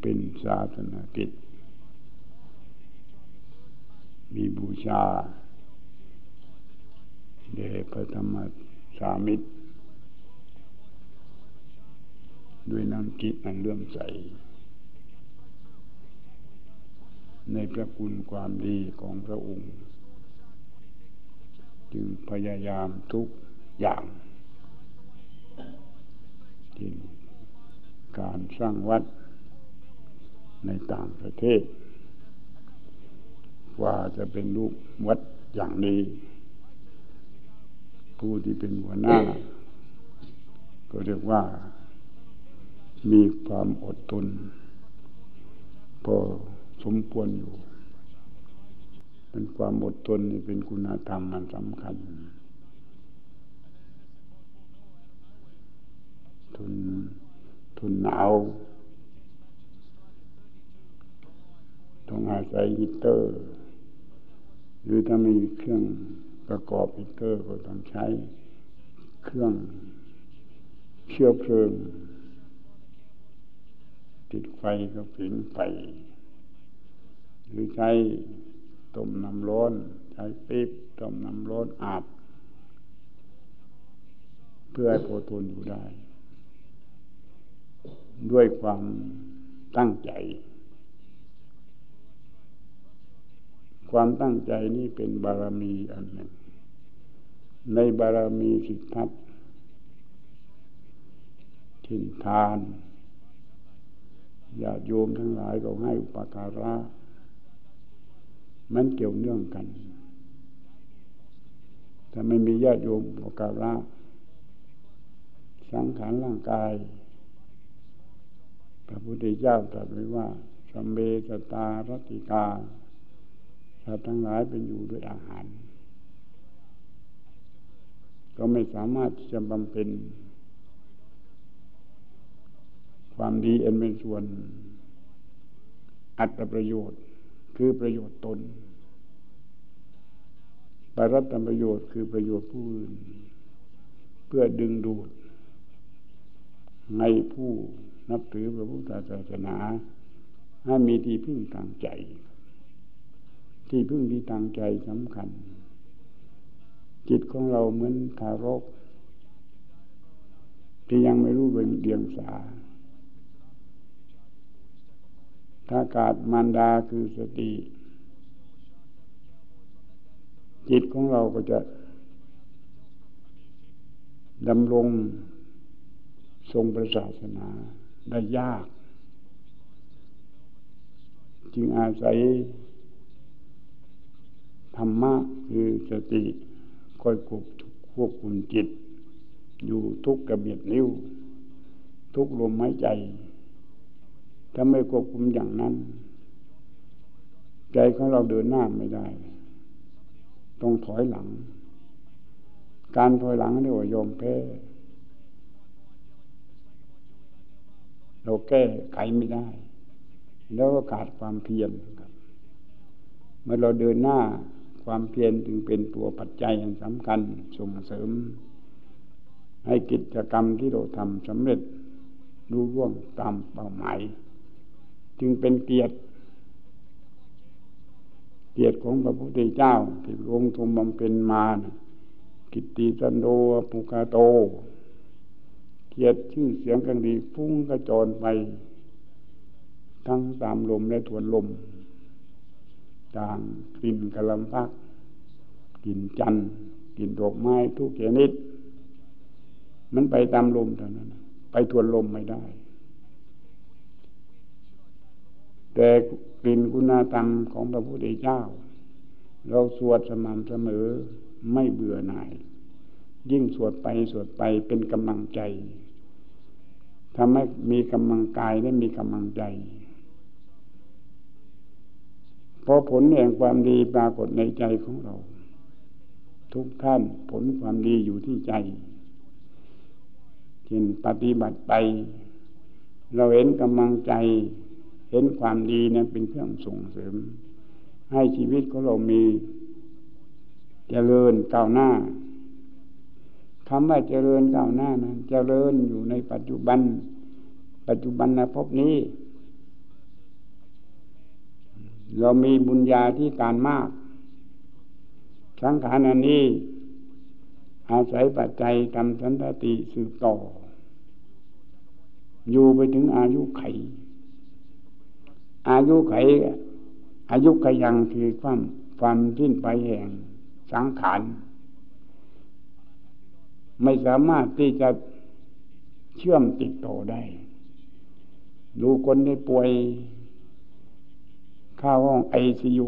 เป็นศาสนากิจ มีบูชาเดชพระธรรมสามิตร ด้วยน้ำจิตอันเลื่อมใส ในพระคุณความดีของพระองค์ จึงพยายามทุกอย่างที่การสร้างวัด ในต่างประเทศ ว่าจะเป็นรูปวัดอย่างนี้ ผู้ที่เป็นหัวหน้า ก็เรียกว่า มีความอดทนพอสมควรอยู่เป็นความอดทนนี่เป็นคุณธรรมมันสำคัญทนทนหนาว ต้องอาศัยฮีเตอร์ หรือถ้าไม่มีเครื่องประกอบฮีเตอร์ก็ต้องใช้เครื่องเชื้อเพลิง ติดไฟก็ผิงไฟ หรือใช้ต้มน้ำร้อน ใช้ปี๊บต้มน้ำร้อนอาบ เพื่อให้โพอนอยู่ได้ ด้วยความตั้งใจ ความตั้งใจนี้เป็นบารมีอันหนึ่ง ในบารมีสิทธัตทินทานญาติโยมทั้งหลายก็ให้อุปการะมันเกี่ยวเนื่องกันถ้าไม่มีญาติโยมอุปการะสังขารร่างกาย พระพุทธเจ้าตรัสไว้ว่าสัมเบสตารติกา สัตว์ทั้งหลายเป็นอยู่ด้วยอาหาร ก็ไม่สามารถที่จะบำเพ็ญความดีอันเป็นส่วน อัตประโยชน์คือประโยชน์ตนปรัตประโยชน์คือประโยชน์ผู้อื่น เพื่อดึงดูดให้ผู้นับถือพระพุทธศาสนา ให้มีที่พึ่งทางใจ ที่พึ่งที่ทางใจสำคัญ จิตของเราเหมือนทารก ที่ยังไม่รู้เป็นเดียงสา ถ้ากาดมารดาคือสติ จิตของเราก็จะดำรงทรงประศาสนาได้ยาก จึงอาศัย ธรรมะคือสติคอยควบควบคุมจิต อยู่ทุกกระเบียดนิ้ว ทุกลมหายใจ ถ้าไม่ควบคุมอย่างนั้น ใจของเราเดินหน้าไม่ได้ ต้องถอยหลัง การถอยหลังเรียกว่ายอมแพ้เราแก้ไขไม่ได้ แล้วก็ขาดความเพียรเมื่อเราเดินหน้า ความเพียรจึงเป็นตัวปัจจัยอันสำคัญส่งเสริม ให้กิจกรรมที่เราทำสำเร็จรู้ร่วงตามเป้าหมาย จึงเป็นเกียรติ เกียรติของพระพุทธเจ้า ที่ลงทมบำเพ็ญมานะกิตติสันโดปุกาโต เกียรติชื่อเสียงกันดีฟุ้งกระจรไป ทั้งตามลมและทวนลม ตางกลิ่นกระลำพักกลิ่นจันกลิ่นดอกไม้ทุกชนิด มันไปตามลมเท่านั้น ไปทวนลมไม่ได้ แต่กลิ่นคุณธรรมของพระพุทธเจ้า เราสวดสม่ำเสมอไม่เบื่อหน่าย ยิ่งสวดไปสวดไปเป็นกำลังใจทำให้มีกำลังกายและมีกำลังใจ พอผลแห่งความดีปรากฏในใจของเรา ทุกท่านผลความดีอยู่ที่ใจเช่นปฏิบัติไป เราเห็นกำลังใจ เห็นความดีนั้นเป็นเครื่องส่งเสริม ให้ชีวิตของเรามีเจริญก้าวหน้าคำว่าเจริญก้าวหน้านั้นเจริญอยู่ในปัจจุบัน ปัจจุบันนะพบนี้ เรามีบุญญาที่การมาก สังขารอันนี้ อาศัยปัจจัยทำสันติสืบต่อ อยู่ไปถึงอายุไข อายุไข อายุไขยังคือความความสิ้นไปแห่งสังขารไม่สามารถที่จะเชื่อมติดต่อได้ ดูคนที่ป่วย เข้าห้องไอซียู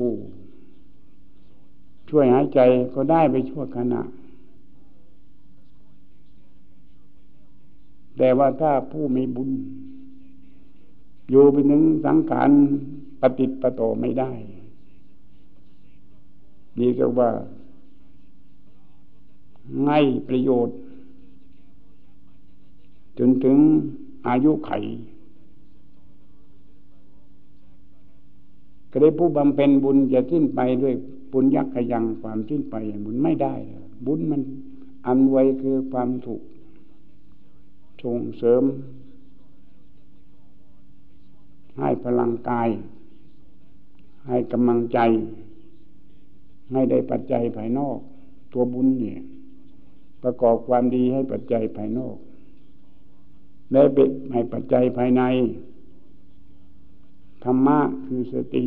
ช่วยหายใจก็ได้ไปชั่วขณะ แต่ว่าถ้าผู้มีบุญ อยู่ไปถึงสังขารปฏิปโตไม่ได้ นี่เรียกว่าให้ประโยชน์ จนถึงอายุไข ก็ได้ผู้บำเพ็ญบุญจะสิ้นไปด้วยบุญยักษ์ยังความสิ้นไปบุญไม่ได้ บุญมันอันไวคือความถูกส่งเสริม ให้พลังกาย ให้กำลังใจ ให้ได้ปัจจัยภายนอก ตัวบุญเนี่ย ประกอบความดีให้ปัจจัยภายนอก และเป็นให้ปัจจัยภายใน ธรรมะคือสติ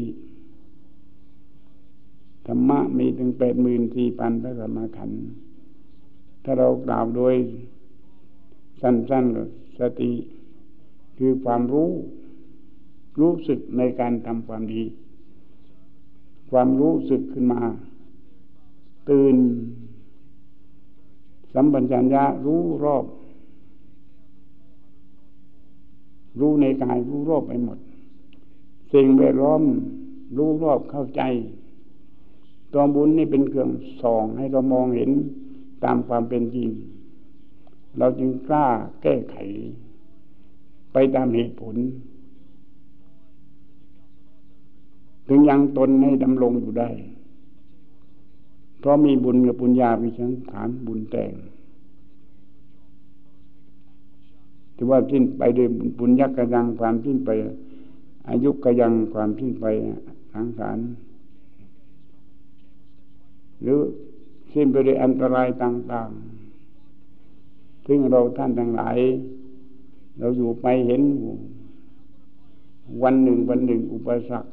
ธรรมะมีถึงแปดหมื่นสี่พันพระธรรมขันธ์ถ้าเรากล่าวโดยสั้นๆก็สติ คือความรู้ รู้สึกในการทำความดี ความรู้สึกขึ้นมา ตื่น สัมปัญญารู้รอบ รู้ในกายรู้รอบไปหมด สิ่งแวดล้อมรู้รอบเข้าใจตัวบุญนี่เป็นเครื่องส่องให้เรามองเห็นตามความเป็นจริง เราจึงกล้าแก้ไข ไปตามเหตุผล ถึงยังตนให้ดำรงอยู่ได้ เพราะมีบุญกับบุญญาวิชังขานบุญแต่งที่ว่าสิ้นไปด้วยบุญยักษ์กระยังความสิ้นไป อายุก็ยังความทิ้งไปสังสารหรือสิ้นไปด้วยอันตรายต่างๆ ซึ่งเราท่านทั้งหลาย เราอยู่ไปเห็น วันหนึ่งวันหนึ่งอุปสรรค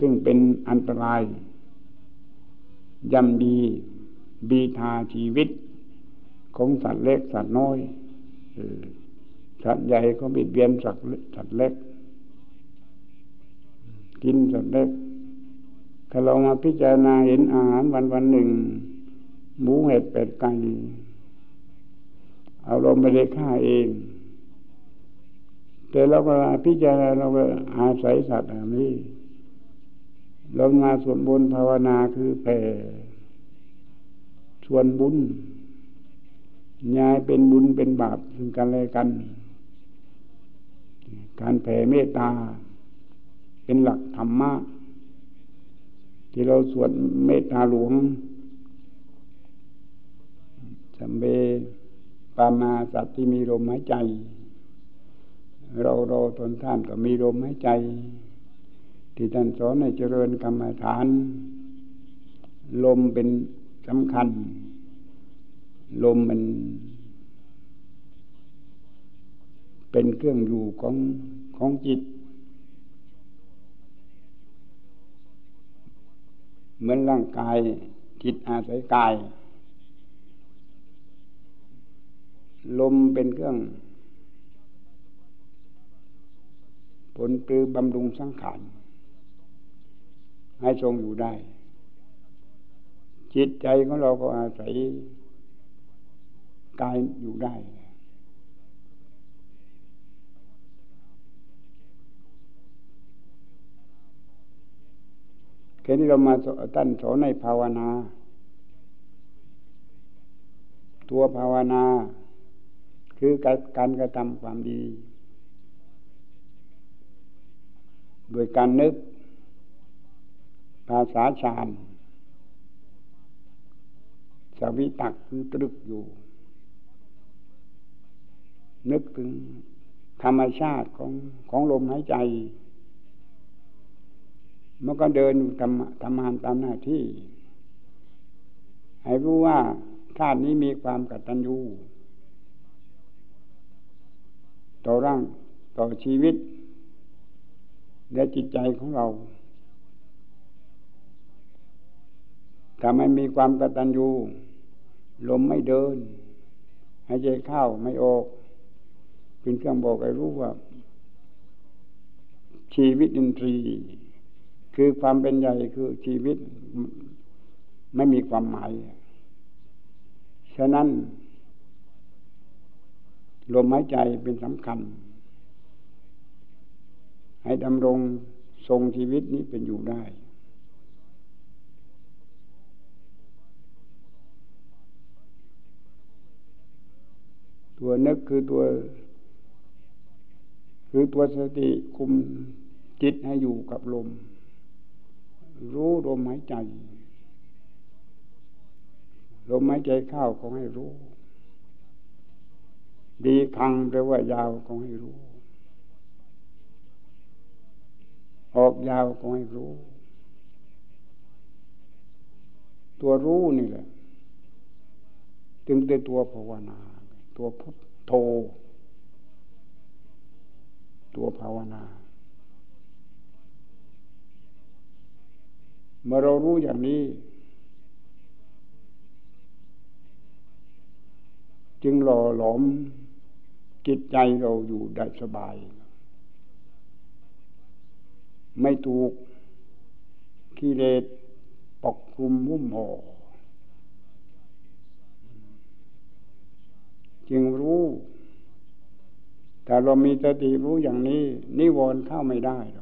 ซึ่งเป็นอันตรายย่ำดีบีทาชีวิต ของสัตว์เล็กสัตว์น้อย สัตว์ใหญ่ก็บิดเบียนสัตว์สัตว์เล็ก กินสัตว์เล็ก ถ้าเรามาพิจารณาเห็นอาหารวันวันหนึ่ง หมูเห็ดเป็ดไก่เอาเราไม่ได้ฆ่าเอง แต่เราก็พิจารณาเราก็อาศัยสัตว์แบบนี้ เรามาส่วนบุญภาวนาคือแผ่ส่วนบุญยายเป็นบุญเป็นบาปซึ่งกันและกัน การแผ่เมตตา เป็นหลักธรรมะที่เราสวดเมตตาหลวงสัมเบปามาสัตว์ที่มีลมหายใจ เราเราตนท่านก็มีลมหายใจ ที่ท่านสอนในเจริญกรรมฐาน ลมเป็นสำคัญ ลมมัน เป็นเครื่องอยู่ของของจิต เหมือนร่างกายจิตอาศัยกาย ลมเป็นเครื่อง ผลปลือบำรุงสังขารให้ทรงอยู่ได้ จิตใจของเราก็อาศัยกายอยู่ได้ แค่นี้เรามาตั้นสอนในภาวนา ตัวภาวนา คือการกระทำความดี โดยการนึก ภาษาฌานสวิตักคือตรึกอยู่ นึกถึงธรรมชาติของของลมหายใจ มันก็เดินทำทำงานตามหน้าที่ ให้รู้ว่าชาตินี้มีความกตัญญูต่อร่างต่อชีวิต และจิตใจของเรา ถ้าไม่มีความกตัญญูลมไม่เดินหายใจเข้าไม่ออกเป็นเครื่องบอกให้รู้ว่า ชีวิตอินทรีย์ คือความเป็นใหญ่คือชีวิตไม่มีความหมาย ฉะนั้น ลมหายใจเป็นสำคัญ ให้ดำรงทรงชีวิตนี้เป็นอยู่ได้ ตัวนึกคือตัว คือตัวสติคุมจิตให้อยู่กับลม รู้ลมหายใจ ลมหายใจเข้าก็ให้รู้ ดีคังแปลว่ายาวก็ให้รู้ ออกยาวก็ให้รู้ ตัวรู้นี่แหละ จึงเป็นตัวภาวนา ตัวพุทโธ ตัวภาวนา เมื่อเรารู้อย่างนี้ จึงหล่อหลอมจิตใจเราอยู่ได้สบาย ไม่ถูกกิเลสปกคลุมหุ้มห่อจึงรู้ แต่เรามีสติรู้อย่างนี้ นิวรณ์เข้าไม่ได้หรอก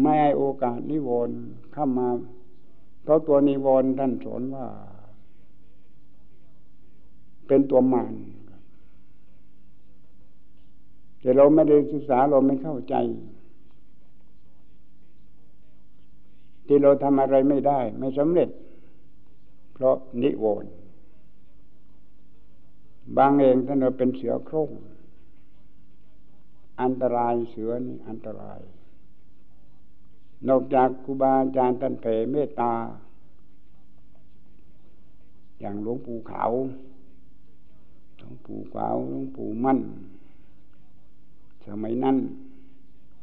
ไม่ให้โอกาสนิวรณ์เข้ามา เพราะตัวนิวรณ์ท่านสอนว่า เป็นตัวมารแต่เราไม่ได้ศึกษาเราไม่เข้าใจ ที่เราทำอะไรไม่ได้ ไม่สำเร็จ เพราะนิวรณ์บางเองท่านเราเป็นเสือโคร่งอันตรายเสือนี่อันตราย นอกจากครูบาอาจารย์ท่านแผ่เมตตา อย่างหลวงปู่ขาวหลวงปู่ขาวหลวงปู่มั่น สมัยนั้น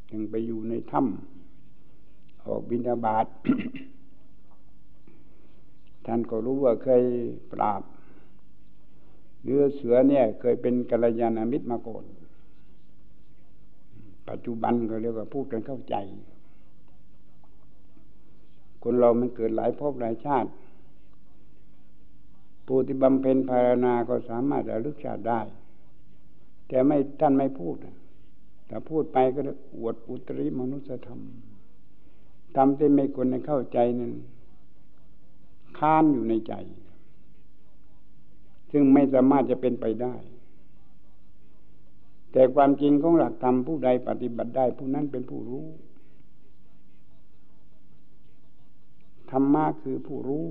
จึงไปอยู่ในถ้ำออกบินาบาตท่านก็รู้ว่าเคยปราบเรือเสือเนี่ย เคยเป็นกัลยาณมิตรมาก่อนปัจจุบันก็เรียกว่าพูดกันเข้าใจ คนเรามันเกิดหลายภพหลายชาติปูติบำเพ็ญภาวนาก็สามารถระลึกชาติได้ แต่ไม่ท่านไม่พูดแต่พูดไปก็อวดอุตริมนุสธรรมทำที่ไม่คนในเข้าใจนั้นค้านอยู่ในใจ ซึ่งไม่สามารถจะเป็นไปได้ แต่ความจริงของหลักธรรมผู้ใดปฏิบัติได้ ผู้นั้นเป็นผู้รู้ ธรรมะคือผู้รู้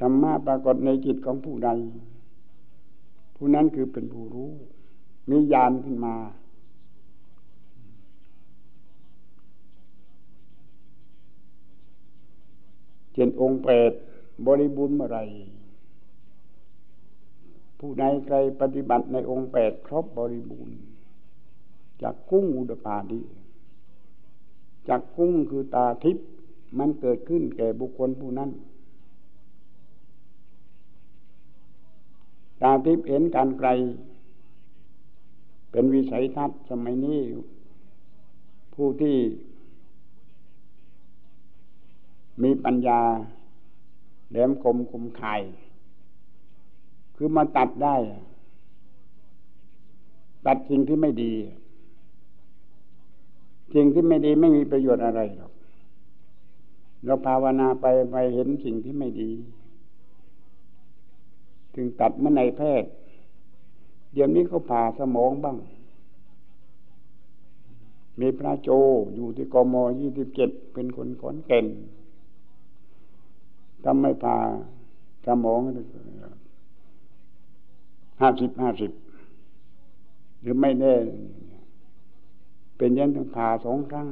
ธรรมะปรากฏในจิตของผู้ใด ผู้นั้นคือเป็นผู้รู้ มีญาณขึ้นมาเช่นองค์เปรตบริบูรณ์เมื่อไรผู้ใดใครปฏิบัติในองค์แปดครบบริบูรณ์จากกุ้งอุดปาดี จากกุ้งคือตาทิพย์มันเกิดขึ้นแก่บุคคลผู้นั้นตาทิพย์เห็นการไกล เป็นวิสัยทัศน์สมัยนี้ ผู้ที่ มีปัญญาแหลมคมคมคาย คือมาตัดได้ ตัดสิ่งที่ไม่ดี สิ่งที่ไม่ดีไม่มีประโยชน์อะไรหรอกเราภาวนาไปไปเห็นสิ่งที่ไม่ดี ถึงตัดเมื่อในแพทย์เดี๋ยวนี้เขาผ่าสมองบ้าง มีพระโจอยู่ที่กมยี่สิบเจ็ดเป็นคนขอนแก่นถ้าไม่ผ่าสมองห้าสิบห้าสิบหรือไม่แน่ เป็นยันต้องผ่าสองครั้ง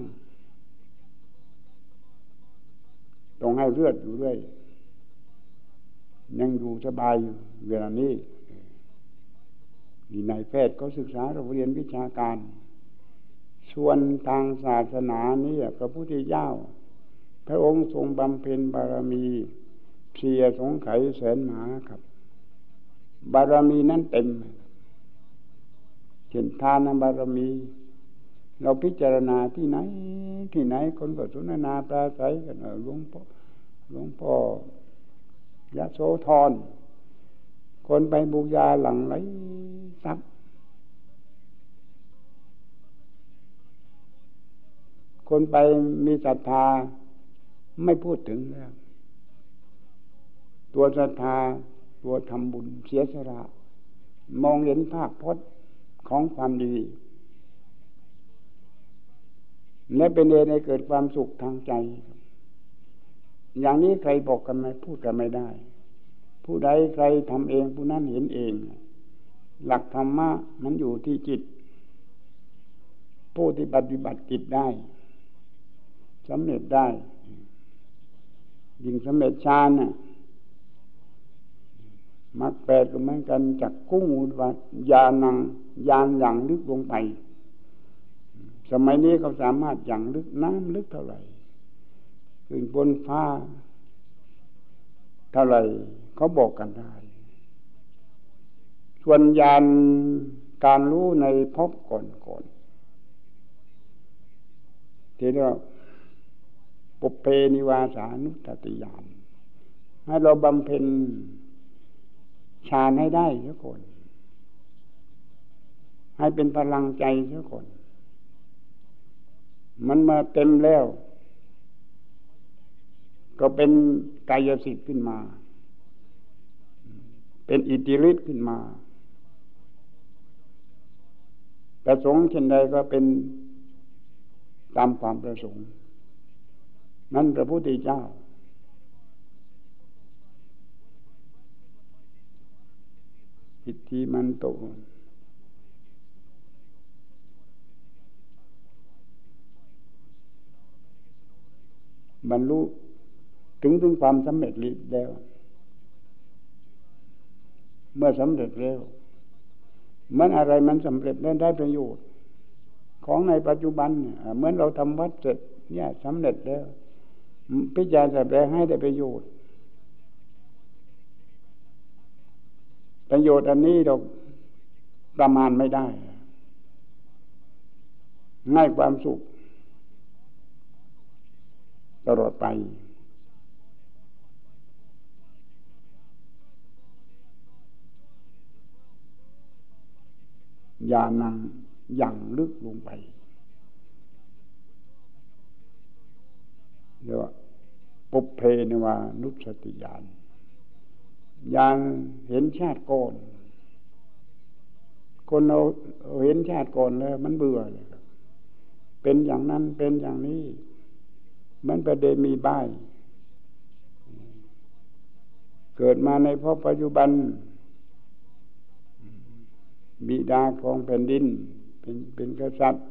ต้องให้เลือดอยู่เรื่อยยังอยู่สบายอยู่เวลานี้นี่นายแพทย์เขาศึกษาเราเรียนวิชาการ ส่วนทางศาสนานี่พระพุทธเจ้า พระองค์ทรงบำเพ็ญบารมีเพียสงไขแสนหมาครับ บารมีนั้นเต็ม เช่นทานบารมี เราพิจารณาที่ไหน ที่ไหนคนก็สนทนาปราศัยกันหลวงพ่อหลวงพ่อยะโสธรคนไปบูยาหลังไหลทรัพย์คนไปมีศรัทธาไม่พูดถึงแล้ว ตัวศรัทธาตัวทำบุญเสียสละมองเห็นภาพพจน์ของความดี และเป็นเดในเกิดความสุขทางใจ อย่างนี้ใครบอกกันไหมพูดกันไม่ได้ ผู้ใดใครทำเองผู้นั้นเห็นเอง หลักธรรมะมันอยู่ที่จิต ผู้ที่ปฏิบัติจิตได้สำเร็จได้ ยิ่งสำเร็จฌานน่ะมักแปดก็เหมือนกันจากกุ้งอุดวัยานังยานอย่างลึกลงไป สมัยนี้เขาสามารถอย่างลึกน้ำลึกเท่าไหร่ขึ้นบนฟ้า เท่าไหร่เขาบอกกันได้ ส่วนยานการรู้ในพบก่อนก่อนที่เรียกปุเพนิวาสานุตติยานให้เราบำเพ็ญฌานให้ได้เสียก่อนให้เป็นพลังใจเสียก่อน มันมาเต็มแล้ว ก็เป็นกายสิทธิ์ขึ้นมา เป็นอิทธิฤทธิ์ขึ้นมา ประสงค์เช่นใดก็เป็นตามความประสงค์ นั้นพระพุทธเจ้า อิทธิมันโต บรรลุถึงถึงความสำเร็จแล้ว เมื่อสำเร็จแล้ว มันอะไรมันสำเร็จแล้วได้ประโยชน์ ของในปัจจุบันเนี่ยเหมือนเราทำวัดเสร็จเนี่ยสำเร็จแล้ว พิจารณาแปลให้ได้ประโยชน์ ประโยชน์อันนี้เราประมาณไม่ได้ ง่ายความสุข ตลอดไป อย่านั่งอย่างลึกลงไปเรียกว่าปุเพนวานุสติญาณยานเห็นชาติก่อน คนเราเห็นชาติก่อนแล้ว มันเบื่อเลยเป็นอย่างนั้นเป็นอย่างนี้ มันประเดมีบ้าย เกิดมาในพบปัจจุบัน บิดาของแผ่นดิน เป็นเป็นกษัตริย์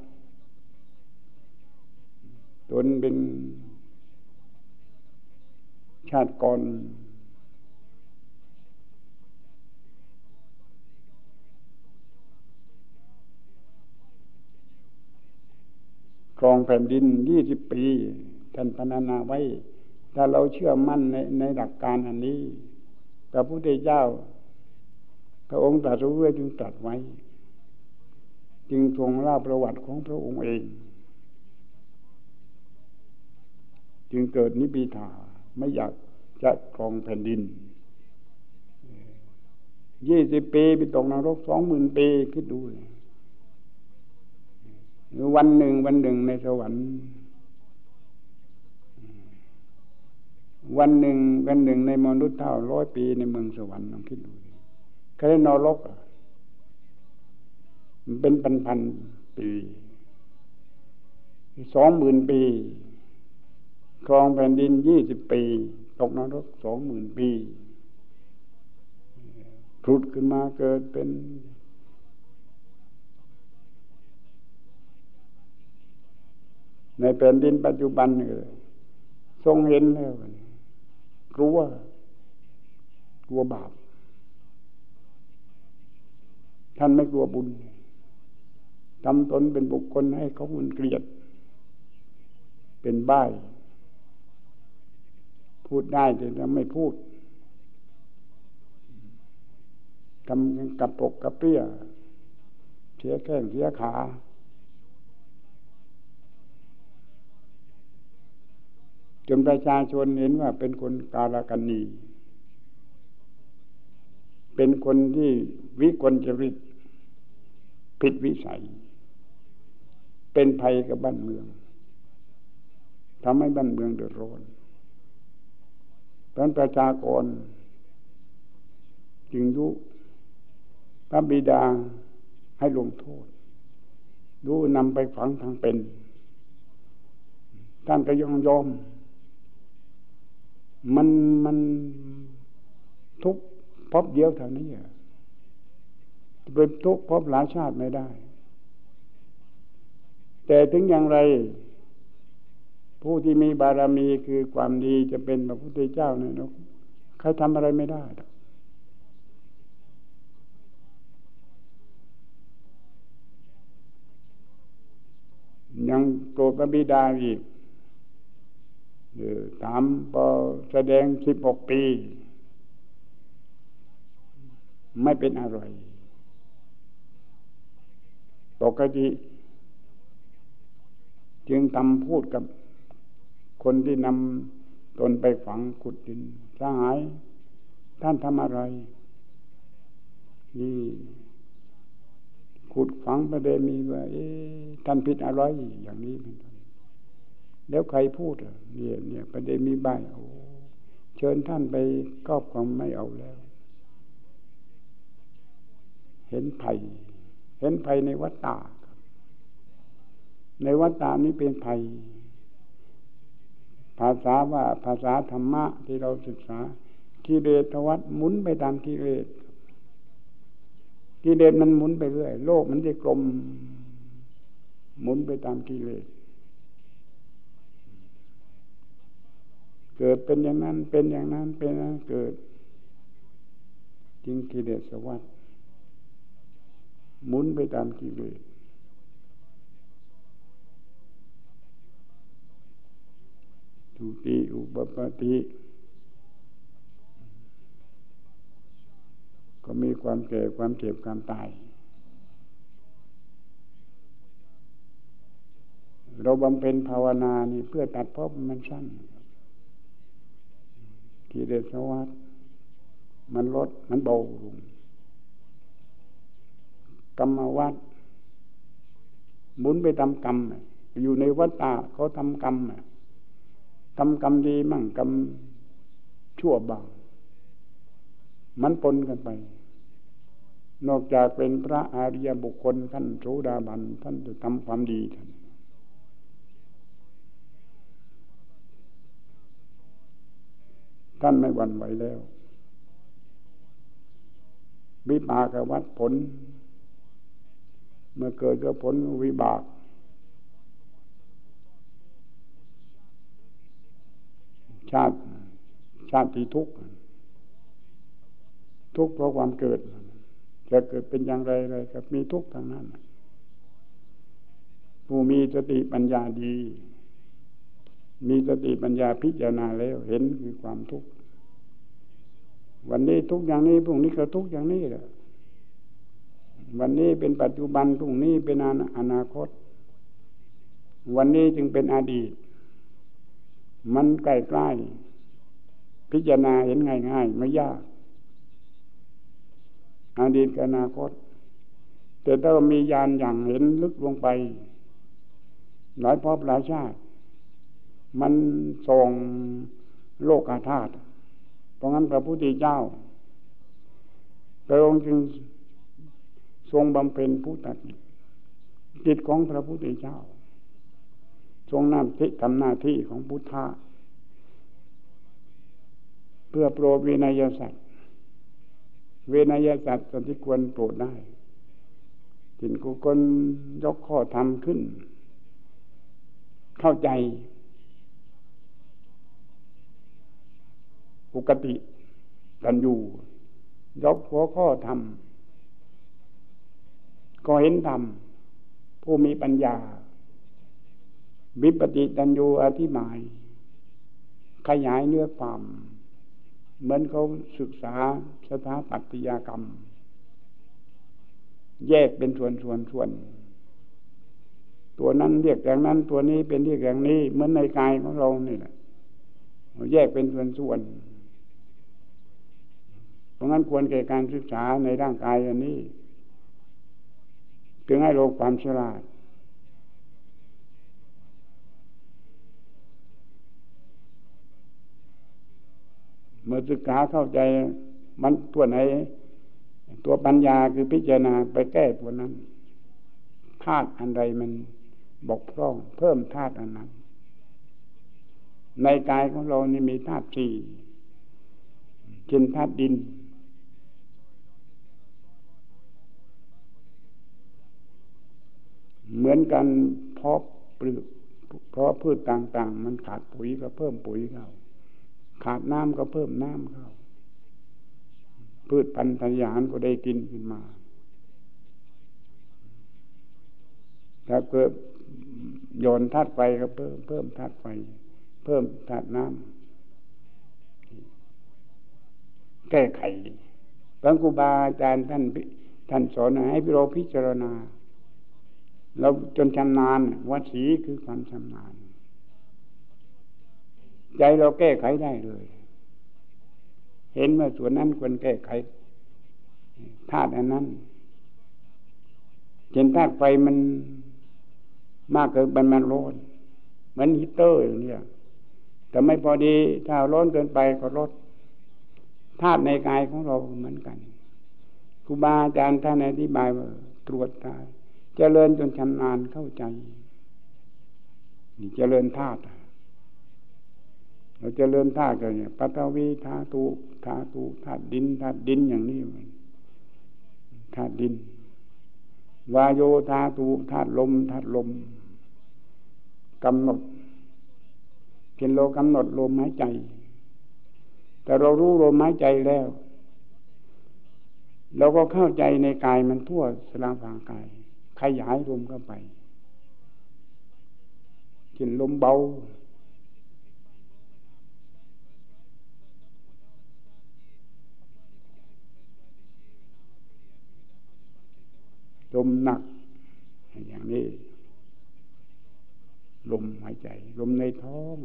ตนเป็นชาติก่อนครองแผ่นดินยี่สิบปี ท่านพนานาไว้ ถ้าเราเชื่อมั่นในในหลักการอันนี้พระพุทธเจ้า พระองค์ตรัสรู้ไว้จึงตรัสไว้ จึงทรงเล่าประวัติของพระองค์เอง จึงเกิดนิพิทาไม่อยากจะครองแผ่นดินยี่สิบปีไปตกนรกสองหมื่นปีคิดดูวันหนึ่งวันหนึ่งในสวรรค์ วันหนึ่งวันหนึ่งในมนุษย์เท่าร้อยปีในเมืองสวรรค์ลองคิดดูเคยนรกมันเป็นพันพันปีสองหมื่นปีครองแผ่นดินยี่สิบปี ตกนรกสองหมื่นปีคขุดขึ้นมาเกิดเป็น ในแผ่นดินปัจจุบันเลยทรงเห็นแล้ว กลัว กลัวบาป ท่านไม่กลัวบุญทำตนเป็นบุคคลให้เขาบุญเกลียด เป็นบ้ายพูดได้แต่ไม่พูดทำกับปกกับเปี้ย เสียแข้งเสียขา จนประชาชนเห็นว่าเป็นคนกาลกันนีเป็นคนที่วิกลจริตผิดวิสัย เป็นภัยกับบ้านเมืองทำให้บ้านเมืองเดือดร้อนเพราะประชากร จึงยุพระบิดาให้ลงโทษดูนำไปฝังทางเป็น ท่านก็ยอมยอม มันมันทุกพบเดียวเท่านี้จะเป็นทุกพบหลายชาติไม่ได้ แต่ถึงอย่างไร ผู้ที่มีบารมีคือความดีจะเป็นพระพุทธเจ้าเนี่ยใครทำอะไรไม่ได้ยังโกรธพระบิดาอีก ถามพอแสดงสิบหกปี ไม่เป็นอะไร ปกติ จึงทำพูดกับคนที่นำตนไปฝังขุดดินสหาย ท่านทำอะไร นี่ขุดฝังประเด็นมีว่า เอ๊ท่านผิดอะไรอย่างนี้เป็นต้น แล้วใครพูดเนี่ยเนี่ยประเด็นมีใบโอ้เชิญท่านไปก็ความไม่เอาแล้ว เห็นภัย เห็นภัยในวัฏฏะในวัฏฏานี้เป็นภัย ภาษาว่าภาษาธรรมะที่เราศึกษากิเลสวัฏหมุนไปตามกิเลสกิเลสมันหมุนไปเรื่อย โลกมันจะกลม หมุนไปตามกิเลส เกิดเป็นอย่างนั้นเป็นอย่างนั้นเป็นอย่างนั้นเกิดจริงกิเลสวัฏหมุนไปตามกิเลสทุติอุปปติ ก็มีความแก่ความเจ็บความตาย เราบำเพ็ญภาวนานี่เพื่อตัดภพมันสั้น กิเลสวัฏมันลดมันเบาลงกรรมวัฏหมุนไปทำกรรมอยู่ในวัฏฏะเขาทำกรรมทำกรรมดีมั่งกรรมชั่วบาง มันปนกันไป นอกจากเป็นพระอริยบุคคลท่านโสดาบันท่านจะทำความดีท่าน ท่านไม่หวั่นไหวแล้ว วิบากวัดผล เมื่อเกิดก็ผลวิบากชาติชาติทุกข์ทุกข์เพราะความเกิด จะเกิดเป็นอย่างไรเลยครับมีทุกข์ทางนั้น ผู้มีสติปัญญาดี มีสติปัญญาพิจารณาแล้วเห็นคือความทุกข์วันนี้ทุกอย่างนี้พรุ่งนี้ก็ทุกอย่างนี้แหละวันนี้เป็นปัจจุบันพรุ่งนี้เป็นอนาคต วันนี้จึงเป็นอดีต มันใกล้ๆพิจารณาเห็นง่ายๆไม่ยาก อดีตกับอนาคต แต่ถ้ามียานอย่างเห็นลึกลงไป หลายภพหลายชาติ มันส่งโลกอาธาตุเพราะงั้นพระพุทธเจ้าพระองค์จึงทรงบำเพ็ญพุทธกิจกิจของพระพุทธเจ้า ทรงน้ำที่ทำหน้าที่ของพุทธะเพื่อโปรดวินัยสัตว์เวนยสัตว์ส่วนที่ควรโปรดได้จินกูคนยกข้อธรรมขึ้น เข้าใจ ปกติกันอยู่ยกหัวข้อธรรมก็เห็นธรรมผู้มีปัญญาวิปติตันยูอธิบาย ขยายเนื้อความเหมือนเขาศึกษาสถาปัตยกรรม แยกเป็นส่วนส่วนส่วน ตัวนั้นเรียกอย่างนั้น ตัวนี้เป็นเรียกอย่างนี้ เหมือนในกายของเรานี่แหละแยกเป็นส่วนส่วน เพราะงั้นควรแก่การศึกษาในร่างกายอันนี้ถึงให้โลกความฉลาด เมื่อศึกษาเข้าใจมันตัวไหน ตัวปัญญาคือพิจารณาไปแก้ตัวนั้นธาตุอันใดมันบกพร่อง เพิ่มธาตุอันนั้น ในกายของเรานี่มีธาตุสี่เช่นธาตุดิน เห มือนกันเพาะปลือกเพราะพืชต่างๆ มันขาดปุ๋ยก็เพิ่มปุ๋ยเข้า ขาดน้ำก็เพิ่มน้ำเข้า พืชพันธุ์ธัญญาหารก็ได้กินขึ้นมา ถ้าเกิดโยนธาตุไฟก็เพิ่มเพิ่มธาตุไฟ เพิ่มธาตุน้ำแก้ไขพระครูบาอาจารย์ท่านท่านสอนให้เราพิจารณา เราจนชำนาญวัดสีคือความชำนาญ ใจเราแก้ไขได้เลย เห็นว่าส่วนนั้นควรแก้ไขธาตุอันนั้นเช่นธาตุไฟมันมากเกินไปมันร้อนเหมือนฮีเตอร์อย่างนี้แต่ไม่พอดีถ้าร้อนเกินไปก็ลดธาตุในกายของเราเหมือนกันครูบาอาจารย์ท่านอธิบายว่าตรวจตาย เจริญจนชำนาญเข้าใจนี่เจริญธาตุเราจริ่มธาตุกันเนี่ยปัตวีธาตุธาตุธาตุดินธาตุดินอย่างนี้มันธาตุดิน วายโยธาตุธาตุลมธาตุลมกำหนดเพียงเรากำหนดลมหายใจ แต่เรารู้ลมหายใจแล้ว เราก็เข้าใจในกายมันทั่วสลางผางกาย ขยายลมเข้าไปกินลมเบา ลมหนัก อย่างนี้ ลมหายใจ ลมในท้อง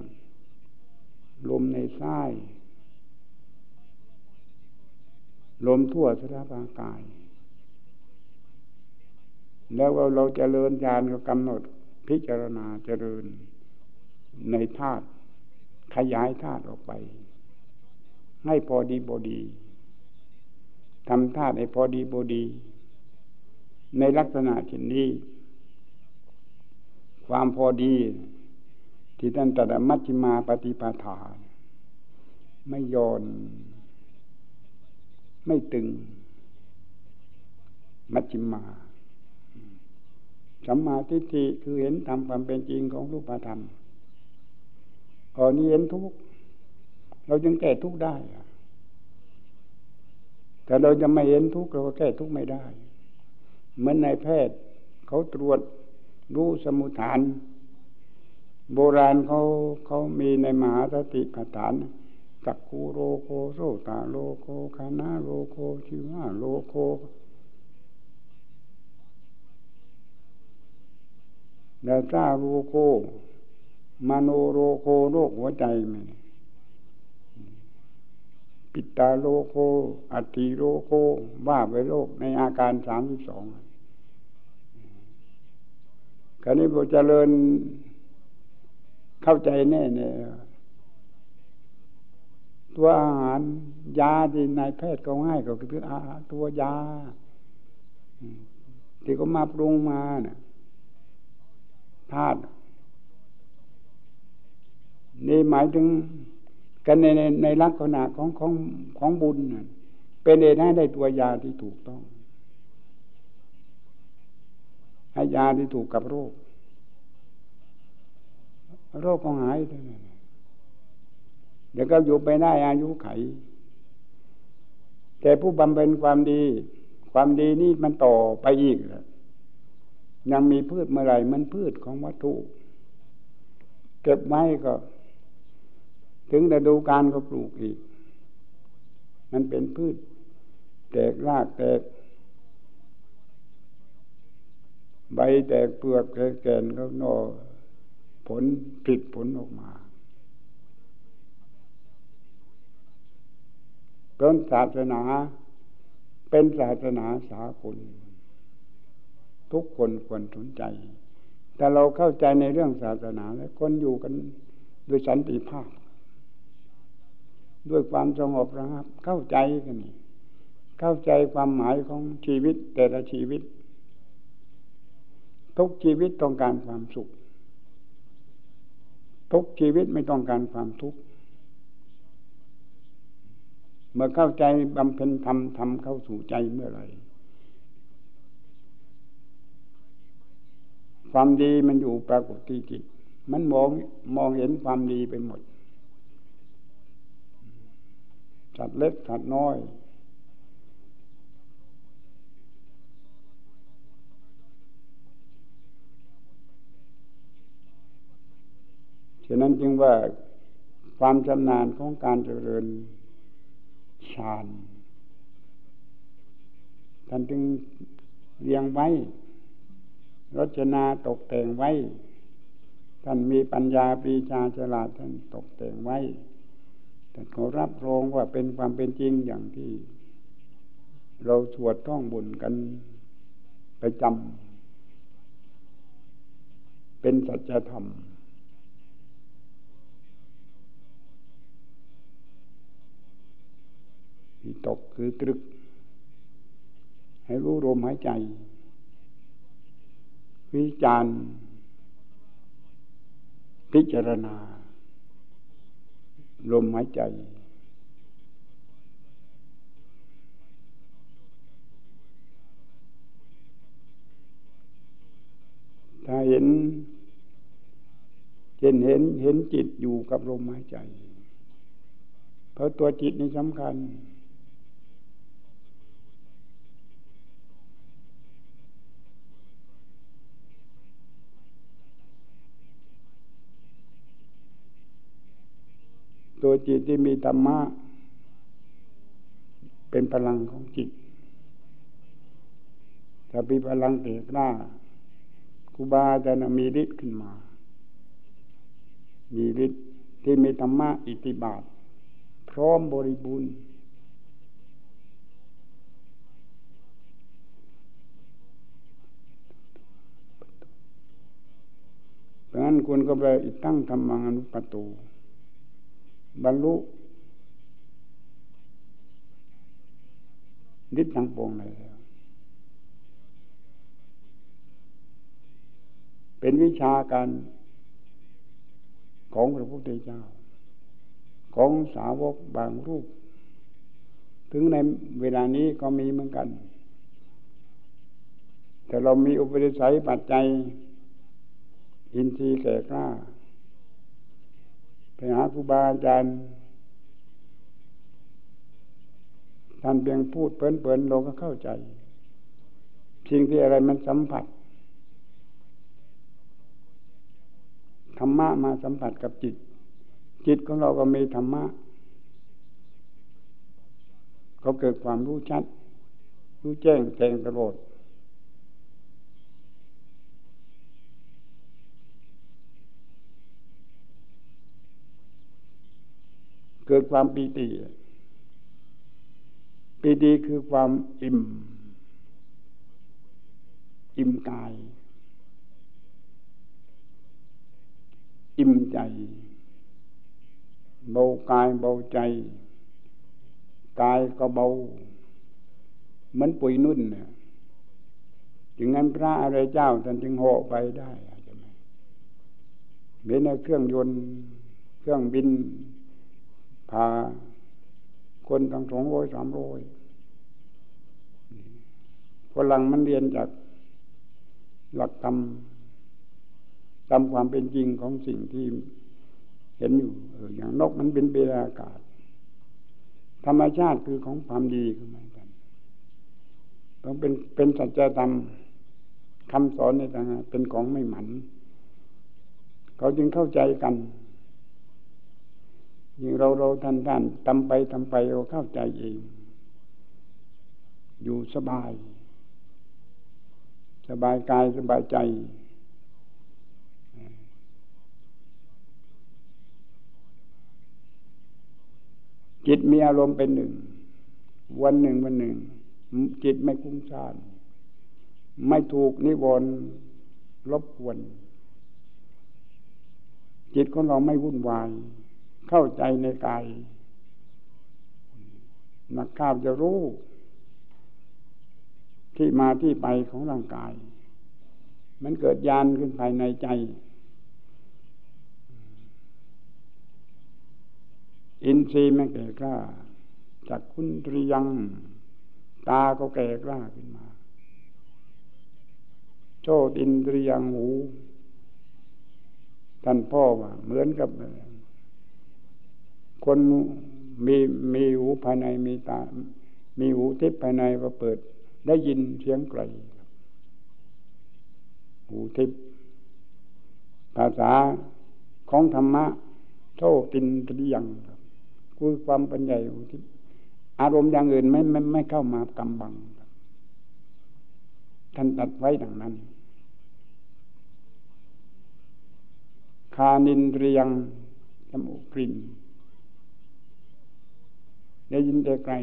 ลมในไส้ลมทั่วสารพางกาย แล้วเราจะเริญญาณก็กำหนดพิจารณาเจริญในธาตุขยายธาตุออกไป ให้พอดีบอดีทำธาตุให้พอดีบอดี ในลักษณะเช่นนี้ ความพอดี ที่ท่านตรัสมัชฌิมาปฏิปทา ไม่ยอนไม่ตึง มัชฌิมา สัมมาทิฏฐิคือเห็นตามความเป็นจริงของรูปธรรมพอนนี้เห็นทุกเราจึงแก้ทุกได้แต่เราจะไม่เห็นทุกเราก็แก้ทุกไม่ได้เหมือนนายแพทย์เขาตรวจรู้สมุทฐาน โบราณเขาเขามีในมหาสติปัฏฐานจักคูโรโคโซตาโลโคคานาโลโคชิวาโลโค เดาซาโลโคมโนโรโคโรคหัวใจมันปิตาโลโค อัติโลโคว่าไปโลกในอาการสามสิบสองคราวนี้พอเจริญเข้าใจแน่เนี่ยตัวอาหารยาที่นายแพทย์เขาให้ก็คือตัวยาที่เขามาปรุงมาเนี่ย ธาตุนี่หมายถึงกันในในในลักษณะของของของบุญเป็นเองให้ได้ตัวยาที่ถูกต้อง ให้ยาที่ถูกกับโรค โรคก็หายเท่านั้นเดี๋ยวก็อยู่ไปได้อายุไข แต่ผู้บำเพ็ญความดี ความดีนี่มันต่อไปอีก ยังมีพืชเมื่อไรมันพืชของวัตถุ เก็บไว้ก็ ถึงฤดูการก็ปลูกอีก มันเป็นพืช แตกรากแตก ใบแตกเปลือกแตกแก่นก็นอผลผิดผลออกมาต้นศาสนาเป็นศาสนาสากล ทุกคนควรสนใจ แต่เราเข้าใจในเรื่องศาสนาแล้วคนอยู่กันด้วยสันติภาพ ด้วยความสงบระงับ เข้าใจกันนี่เข้าใจความหมายของชีวิตแต่ละชีวิต ทุกชีวิตต้องการความสุข ทุกชีวิตไม่ต้องการความทุกข์เมื่อเข้าใจบำเพ็ญธรรมทำเข้าสู่ใจเมื่อไหร่ ความดีมันอยู่ปรากฏที่จิต มันมองมองเห็นความดีไปหมดสัตว์เล็กสัตว์น้อยฉะนั้นจึงว่าความชำนาญของการเจริญฌานท่านจึงเรียงไว้ รจนาตกแต่งไว้ ท่านมีปัญญาปีชาฉลาดท่านตกแต่งไว้ แต่ขารับรองว่าเป็นความเป็นจริงอย่างที่ เราสวดท่องบุญกันไปจำเป็นสัจธรรมที่ตกคือตรึก ให้รู้ลมหายใจ วิจารณ์พิจารณา ลมหายใจ ถ้าเห็น เห็นเห็นเห็นจิตอยู่กับลมหายใจ เพราะตัวจิตนี่สำคัญ ตัวจิตที่มีธรรมะเป็นพลังของจิตถ้ามีพลังเกิดหน้าครูบาอาจารย์มีฤทธิ์ขึ้นมา มีฤทธิ์ที่มีธรรมะอิทธิบาท พร้อมบริบูรณ์เพราะนั้นคุณก็ไปตั้งธรรมังอนุปตู บรรลุนิดทั้งปวงเลยเป็นวิชาการของพระพุทธเจ้า ของสาวกบางรูป ถึงในเวลานี้ก็มีเหมือนกัน แต่เรามีอุปนิสัยปัจจัย อินทรีย์แก่กล้า หาครูบาอาจารย์ท่านเพียงพูดเปินๆเราก็เข้าใจ สิ่งที่อะไรมันสัมผัสธรรมะมาสัมผัสกับจิต จิตของเราก็มีธรรมะก็เกิดความรู้ชัด รู้แจ้งแทงตลอดเกิดความปีติปีติคือความอิ่ม อิ่มกาย อิ่มใจ เบากายเบาใจ กายก็เบา เหมือนปุ๋ยนุ่นเนี่ยถึงนั้นพระอะไรเจ้าท่านจึงเหาะไปได้ใช่ไหมเห็นเครื่องยนต์ เครื่องบิน พาคนตั้งสองร้อยสามร้อยฝรั่งมันเรียนจากหลักธรรมตามความเป็นจริงของสิ่งที่เห็นอยู่เอออย่างนกมันเป็นเบลอากาศ ธรรมชาติคือของความดีคือเหมือนกัน ต้องเป็นเป็นสัจธรรมคำสอนในทางเป็นของไม่หมัน เขาจึงเข้าใจกัน เราเราท่านท่านทำไปทำไปเราเข้าใจเอง อยู่สบาย สบายกายสบายใจ จิตมีอารมณ์เป็นหนึ่ง วันหนึ่งวันหนึ่ง จิตไม่คุ้งซ่านไม่ถูกนิวรณ์รบกวนจิตของเราไม่วุ่นวาย เข้าใจในกายนักข้าวจะรู้ ที่มาที่ไปของร่างกาย มันเกิดยานขึ้นภายในใจ อินทรีย์ไม่แก่กล้าจากคุณตรียัง ตาก็แก่กล้าขึ้นมา โชดอินทรียังหู ท่านพ่อว่าเหมือนกับ คนมีมีหูภายในมีตา มีหูทิพย์ภายในว่าเปิด ได้ยินเสียงไกลหูทิพย์ภาษาของธรรมะโชตินตรียังคือความเป็นใหญ่ที่อารมณ์อย่างอื่นไม่ไม่ไม่เข้ามากำบังท่านตัดไว้ดังนั้นคานินเรียงจมูกกลิ่น ได้ยินแต่ไกล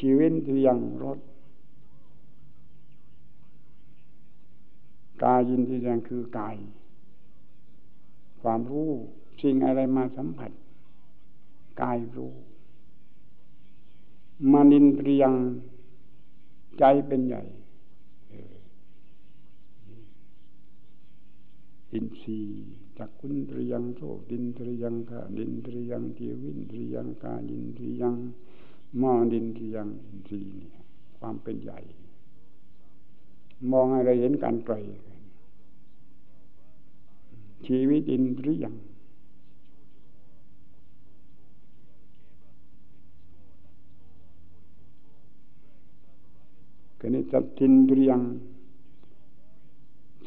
ชีวิตเรียงรถกายยินดีแดงคือกาย ความรู้สิ่งอะไรมาสัมผัสกายรู้มานินเรียงใจเป็นใหญ่ อินทรีย์จักคุนเรียังโสดินเรียังค่ะดินเรียังเทวินเรียังกายินเรียังมอดินเรียงอินทรีย์เนี่ยความเป็นใหญ่ มองอะไรเห็นการไกลชีวิตอินทรียังกนิจัตินทรียัง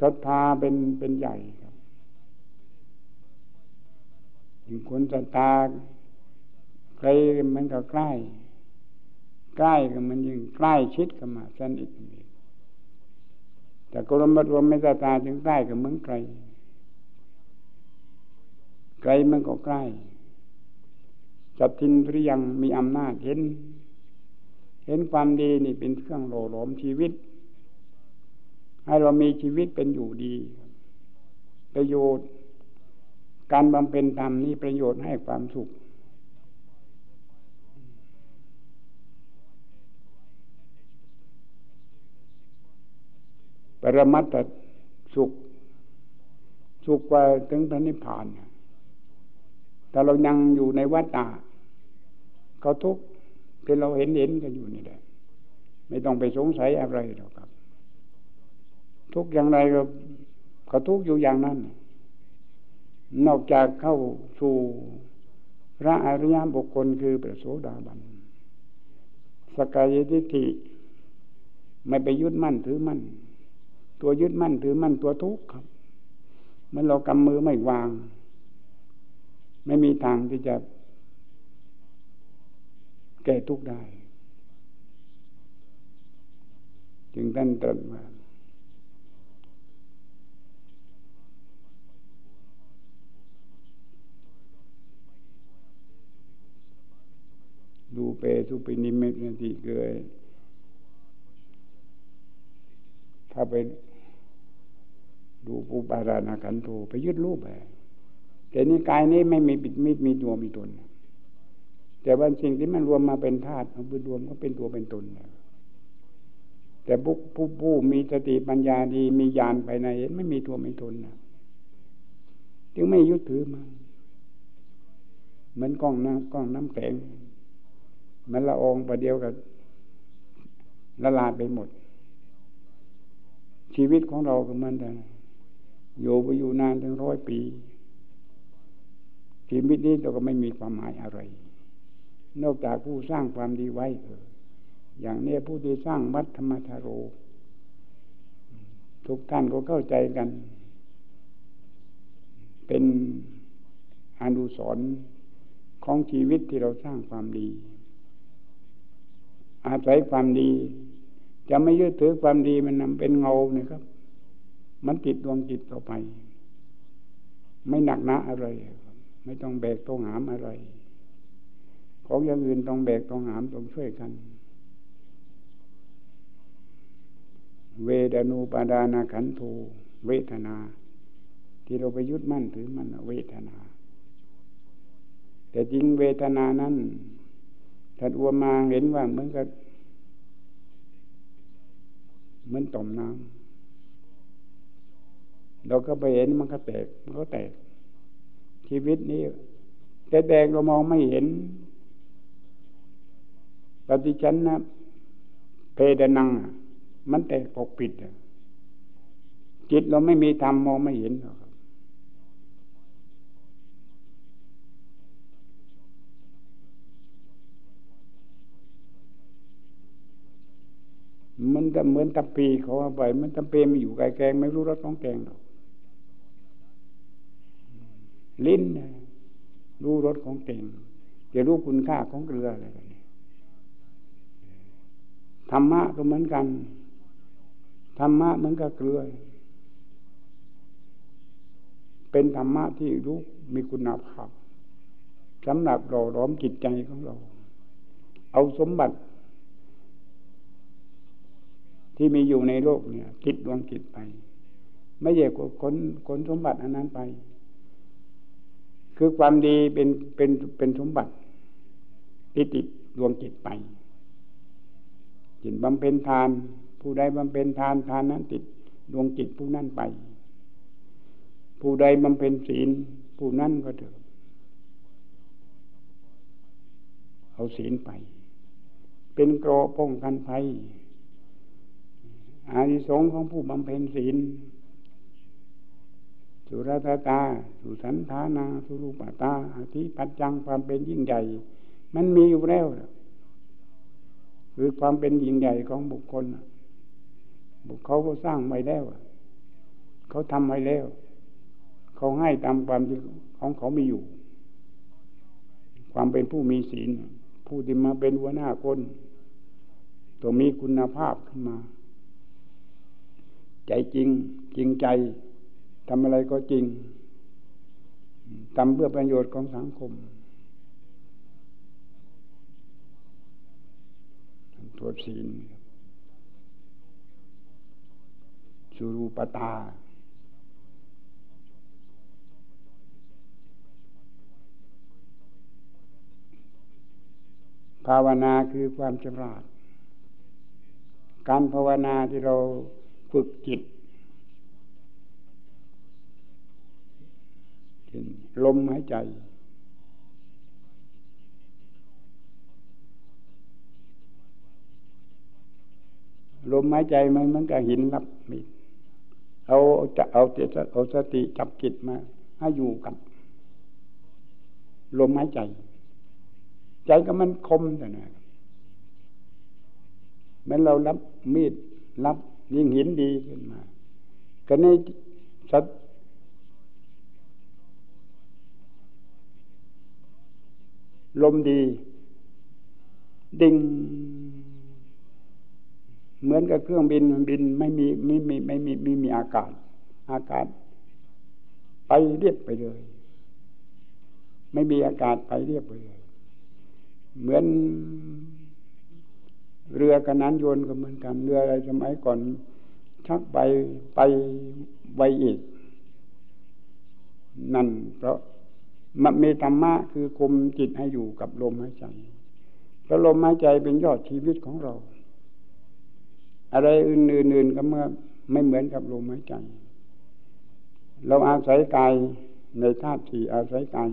ศรัทธาเป็นเป็นใหญ่ครับยิ่งคนศรัทธาใครมันก็ใกล้ ใกล้ก็มันยิ่งใกล้ชิดกันมาสนิทแต่กรมรวมไม่ศรัทธาถึงใกล้กับเมืองไกลไกลมันก็ใกล้จัตทินหรือยังมีอำนาจเห็น เห็นความดีนี่เป็นเครื่องโหล่หลอมชีวิต ให้เรามีชีวิตเป็นอยู่ดี ประโยชน์ การบำเพ็ญธรรมนี้ประโยชน์ให้ความสุข ปรมัตถสุข สุขกว่าถึงพระนิพพานถ้าเรายังอยู่ในวัฏฏะเขาทุกข์เป็นเราเห็นเห็นกันอยู่นี่แหละ ไม่ต้องไปสงสัยอะไรหรอกครับ ทุกอย่างไรก็เขาทุกอยู่อย่างนั้น นอกจากเข้าสู่พระอริยบุคคลคือพระโสดาบัน สกายทิฏฐิไม่ไปยึดมั่นถือมั่น ตัวยึดมั่นถือมั่นตัวทุกข์ครับ มันเรากำมือไม่วาง ไม่มีทางที่จะแก้ทุกข์ได้ จึงท่านตรัสมาดูเป สุปินิมิตนาทีเกยถ้าไปดูปุปารานาขันโทไปยึดรูปไปแต่นี้กายนี้ไม่มีปิดมิดมีตัวมีตน แต่ว่าสิ่งที่มันรวมมาเป็นธาตุมันรวมก็เป็นตัวเป็นตนแล้วแต่ผู้ผู้ผู้มีสติปัญญาดีมีญาณภายในเห็นไม่มีตัวไม่ตนนะจึงไม่ยึดถือมาเหมือนกล้องน้ำกล้องน้ำแข็ง มันละองประเดียวกับละลายไปหมด ชีวิตของเราก็มันแต่อยู่ไปอยู่นานถึงร้อยปี ชีวิตนี้เราก็ไม่มีความหมายอะไร นอกจากผู้สร้างความดีไว้เอออย่างนี้ผู้ที่สร้างวัดธรรมธโร ทุกท่านก็เข้าใจกัน เป็นอนุสรของชีวิตที่เราสร้างความดี อาศัยความดี จะไม่ยึดถือความดีมันนำเป็นเงาเนี่ยครับ มันติดดวงจิตต่อไป ไม่หนักหนาอะไร ไม่ต้องแบกต้องหามอะไร ของอย่างอื่นต้องแบกต้องหามต้องช่วยกัน เวดนูปาดานาขันโทเวทนา ที่เราไปยึดมั่นถือมันเวทนา แต่จริงเวทนานั้น ถ้าอัวมาเห็นว่าเหมือนกับเหมือนต่อมน้ำเราก็ไปเห็นมันก็แตกมันก็แตก ชีวิตนี้ แต่แตกเรามองไม่เห็น ปฏิชันนะเพดนัง มันแตกปกปิดจิตเราไม่มีธรรมมองไม่เห็นหรอก มันจะเหมือนตะปีเขาเอาไปมันตะปีมันอยู่ไกลแกง ไม่รู้รสของแกงหรอกลิ้นรู้รสของแกงจะรู้คุณค่าของเกลืออะไรแบบนี้ธรรมะก็เหมือนกันธรรมะเหมือนกับเกลือ เป็นธรรมะที่รู้มีคุณภาพสำหรับเราล้อมจิตใจของเรา เอาสมบัติ ที่มีอยู่ในโลกเนี่ย คิดดวงจิตไป ไม่ใช่คนคนสมบัติอันนั้นไป คือความดีเป็นเป็นเป็นสมบัติที่ติดดวงจิตไปจิตบำเพ็ญทาน ผู้ใดบำเพ็ญทานทานนั้นติดดวงจิตผู้นั้นไป ผู้ใดบำเพ็ญศีลผู้นั้นก็เถอะเอาศีลไป เป็นกรอป้องกันภัย อานิสงส์ของผู้บำเพ็ญศีล สุรตตา สุสันธานา สุรูปตาอธิปัจจังความเป็นยิ่งใหญ่ มันมีอยู่แล้วคือความเป็นยิ่งใหญ่ของบุคคลบุคเขาก็สร้างไว้แล้วเขาทำไว้แล้ว เขาให้ตามความที่ของเขามีอยู่ ความเป็นผู้มีศีล ผู้ที่มาเป็นหัวหน้าคน ตัวมีคุณภาพขึ้นมา ใจจริง จริงใจทำอะไรก็จริงทำเพื่อประโยชน์ของสังคมตรวจศีลสุรูปตาภาวนาคือความฉลาด การภาวนาที่เรา ฝึกจิตลมหายใจ ลมหายใจมันเหมือนกับหินรับมีเอาจะเอาเจตเอาสติจับจิตมาให้อยู่กับ ลมหายใจ ใจก็มันคมแต่นะมันเรารับมีดรับ ยิ่งเหินดีขึ้นมา ก็ในสัตลมดี ดิ่ง เหมือนกับเครื่องบินบินไม่มีไม่มีไม่มีไม่มีอากาศ อากาศ ไปเรียบไปเลย ไม่มีอากาศไปเรียบไปเลย เหมือน เรือกันนั้นโยนก็เหมือนกันเรืออะไรสมัยก่อน ชักไปไปไวอีก นั่น เพราะมันมีธรรมะคือคุมจิตให้อยู่กับลมหายใจเพราะลมหายใจเป็นยอดชีวิตของเรา อะไรอื่นๆก็เมื่อไม่เหมือนกับลมหายใจ เราอาศัยกายในธาตุสี่อาศัยกาย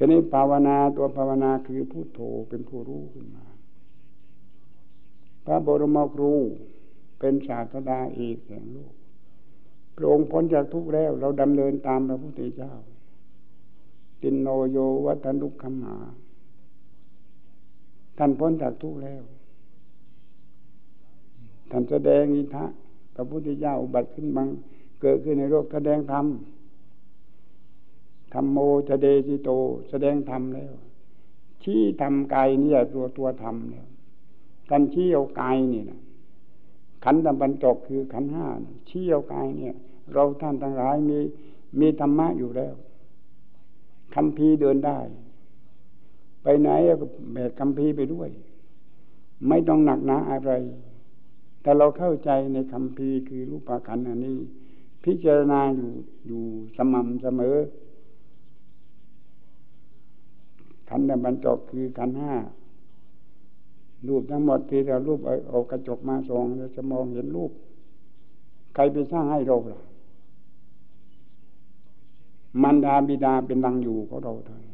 ค่นี้ภาวนาตัวภาวนาคือผู้โธเป็นผู้รู้ขึ้นมา พระบรมครูเป็นศาสดาเอกแห่งโลกพระองค์พ้นจากทุกข์แล้ว เราดำเนินตามพระพุทธเจ้า ตินโนโยวัตนุขมาท่านพ้นจากทุกข์แล้ว ท่านแสดงอิทะพระพุทธเจ้าอุบัติขึ้นบังเกิดขึ้นในโลกแสดงธรรม ธรรมโมจะเดจิโต แสดงธรรมแล้ว ชี้ทำกายนี่ตัวตัวธรรมแล้วท่านชี้เอากายนี่นะขันธ์บรรจกคือขันห้าชี้เอากายเนี่ย เราท่านทั้งหลายมีมีธรรมะอยู่แล้วคำพีเดินได้ ไปไหนก็แบกคำพีไปด้วย ไม่ต้องหนักหนาอะไร แต่เราเข้าใจในคำพีคือรูปขันธ์อันนี้ พิจารณาอยู่อยู่สม่ำเสมอ ขันธ์บรรจบคือขันห้ารูปทั้งหมดที่เรารูปเอากระจกมาส่องเราจะมองเห็นรูป ใครไปสร้างให้เราล่ะมันดาบิดาเป็นดังอยู่ของเราเถอะ